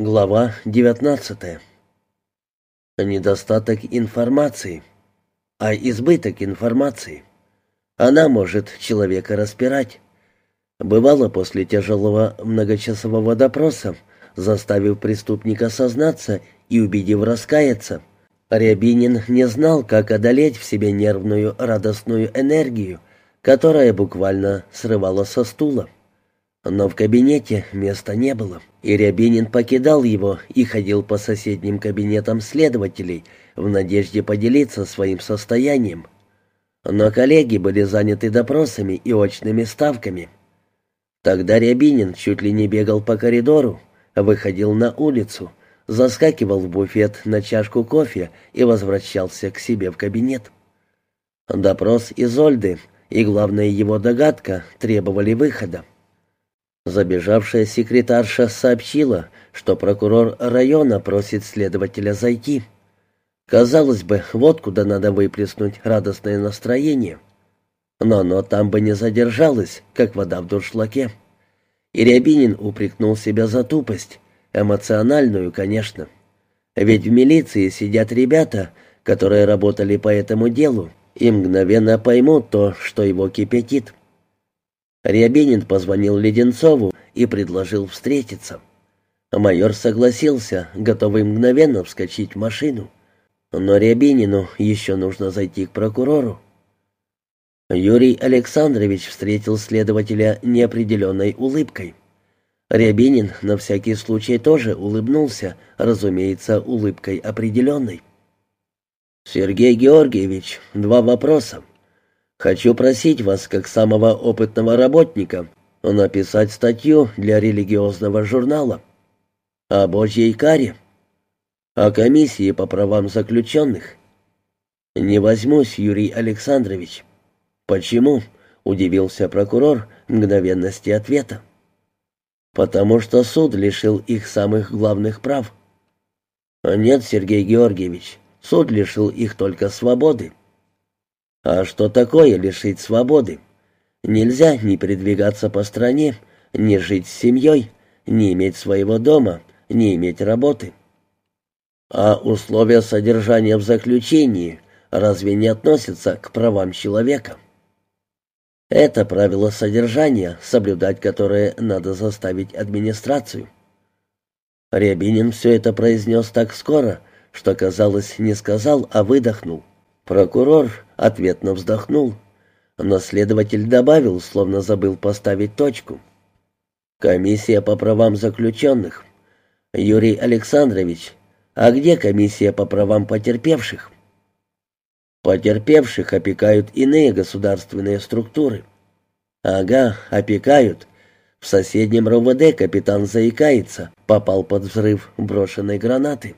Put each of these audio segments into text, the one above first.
Глава 19. Недостаток информации, а избыток информации. Она может человека распирать. Бывало после тяжелого многочасового допроса, заставив преступника сознаться и убедив раскаяться, Рябинин не знал, как одолеть в себе нервную радостную энергию, которая буквально срывала со стула. Но в кабинете места не было, и Рябинин покидал его и ходил по соседним кабинетам следователей в надежде поделиться своим состоянием. Но коллеги были заняты допросами и очными ставками. Тогда Рябинин чуть ли не бегал по коридору, выходил на улицу, заскакивал в буфет на чашку кофе и возвращался к себе в кабинет. Допрос Изольды и, главная его догадка, требовали выхода. Забежавшая секретарша сообщила, что прокурор района просит следователя зайти. Казалось бы, вот куда надо выплеснуть радостное настроение. Но оно там бы не задержалось, как вода в дуршлаке. И Рябинин упрекнул себя за тупость, эмоциональную, конечно. Ведь в милиции сидят ребята, которые работали по этому делу, и мгновенно поймут то, что его кипятит. Рябинин позвонил Леденцову и предложил встретиться. Майор согласился, готовый мгновенно вскочить в машину. Но Рябинину еще нужно зайти к прокурору. Юрий Александрович встретил следователя неопределенной улыбкой. Рябинин на всякий случай тоже улыбнулся, разумеется, улыбкой определенной. «Сергей Георгиевич, два вопроса. Хочу просить вас, как самого опытного работника, написать статью для религиозного журнала о Божьей каре, о комиссии по правам заключенных. Не возьмусь, Юрий Александрович. Почему? удивился прокурор мгновенности ответа. Потому что суд лишил их самых главных прав. Нет, Сергей Георгиевич, суд лишил их только свободы. А что такое лишить свободы? Нельзя ни передвигаться по стране, ни жить с семьей, ни иметь своего дома, ни иметь работы. А условия содержания в заключении разве не относятся к правам человека? Это правило содержания, соблюдать которое надо заставить администрацию. Рябинин все это произнес так скоро, что, казалось, не сказал, а выдохнул. Прокурор ответно вздохнул, но следователь добавил, словно забыл поставить точку. «Комиссия по правам заключенных. Юрий Александрович, а где комиссия по правам потерпевших?» «Потерпевших опекают иные государственные структуры». «Ага, опекают. В соседнем РОВД капитан заикается, попал под взрыв брошенной гранаты».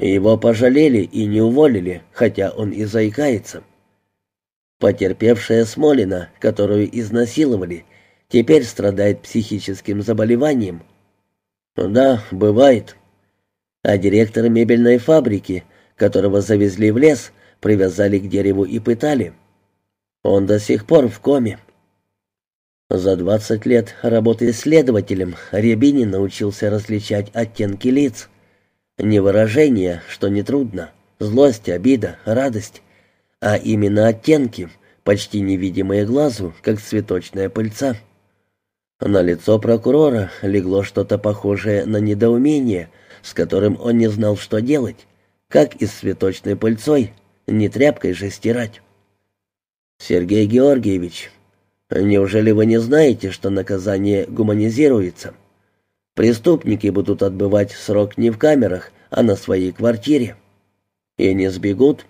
Его пожалели и не уволили, хотя он и заикается. Потерпевшая Смолина, которую изнасиловали, теперь страдает психическим заболеванием. Да, бывает. А директора мебельной фабрики, которого завезли в лес, привязали к дереву и пытали. Он до сих пор в коме. За двадцать лет работы следователем Рябинин научился различать оттенки лиц — не выражение, что нетрудно, злость, обида, радость, а именно оттенки, почти невидимые глазу, как цветочная пыльца. На лицо прокурора легло что-то похожее на недоумение, с которым он не знал, что делать, как и с цветочной пыльцой, не тряпкой же стирать. «Сергей Георгиевич, неужели вы не знаете, что наказание гуманизируется?» Преступники будут отбывать срок не в камерах, а на своей квартире. И не сбегут.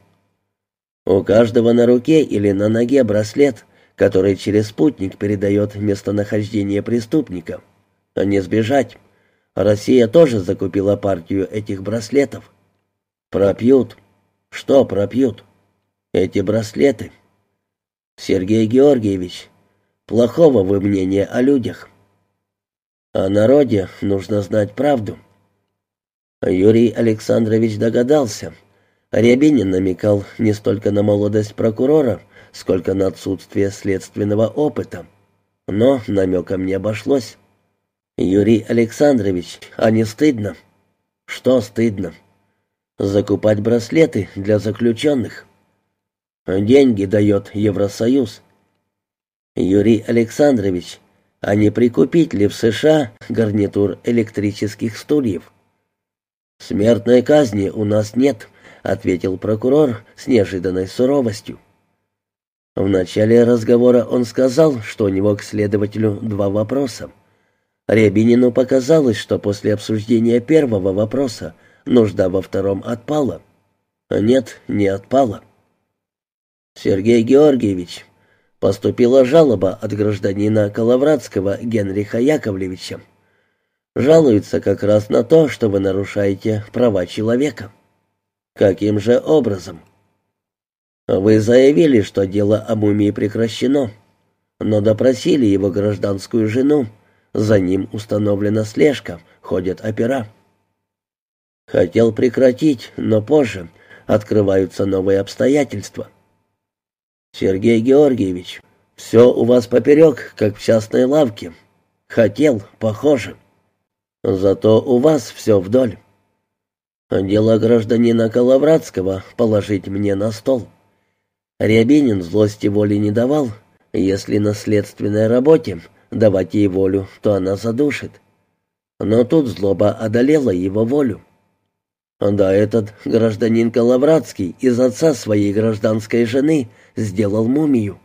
У каждого на руке или на ноге браслет, который через спутник передает местонахождение преступника. Не сбежать. Россия тоже закупила партию этих браслетов. Пропьют. Что пропьют? Эти браслеты. Сергей Георгиевич, плохого вы мнения о людях. О народе нужно знать правду. Юрий Александрович догадался. Рябинин намекал не столько на молодость прокурора, сколько на отсутствие следственного опыта. Но намеком не обошлось. Юрий Александрович, а не стыдно? Что стыдно? Закупать браслеты для заключенных. Деньги дает Евросоюз. Юрий Александрович, а не прикупить ли в США гарнитур электрических стульев? «Смертной казни у нас нет», — ответил прокурор с неожиданной суровостью. В начале разговора он сказал, что у него к следователю два вопроса. Рябинину показалось, что после обсуждения первого вопроса нужда во втором отпала. Нет, не отпала. «Сергей Георгиевич, поступила жалоба от гражданина Коловратского Генриха Яковлевича. Жалуется как раз на то, что вы нарушаете права человека. Каким же образом? Вы заявили, что дело о мумии прекращено, но допросили его гражданскую жену. За ним установлена слежка, ходят опера. Хотел прекратить, но позже открываются новые обстоятельства. Сергей Георгиевич, все у вас поперек, как в частной лавке. Хотел, похоже. Зато у вас все вдоль. Дело гражданина Коловратского положить мне на стол. Рябинин злости воли не давал. Если на следственной работе давать ей волю, то она задушит. Но тут злоба одолела его волю. Да этот гражданин Коловратский из отца своей гражданской жены сделал мумию.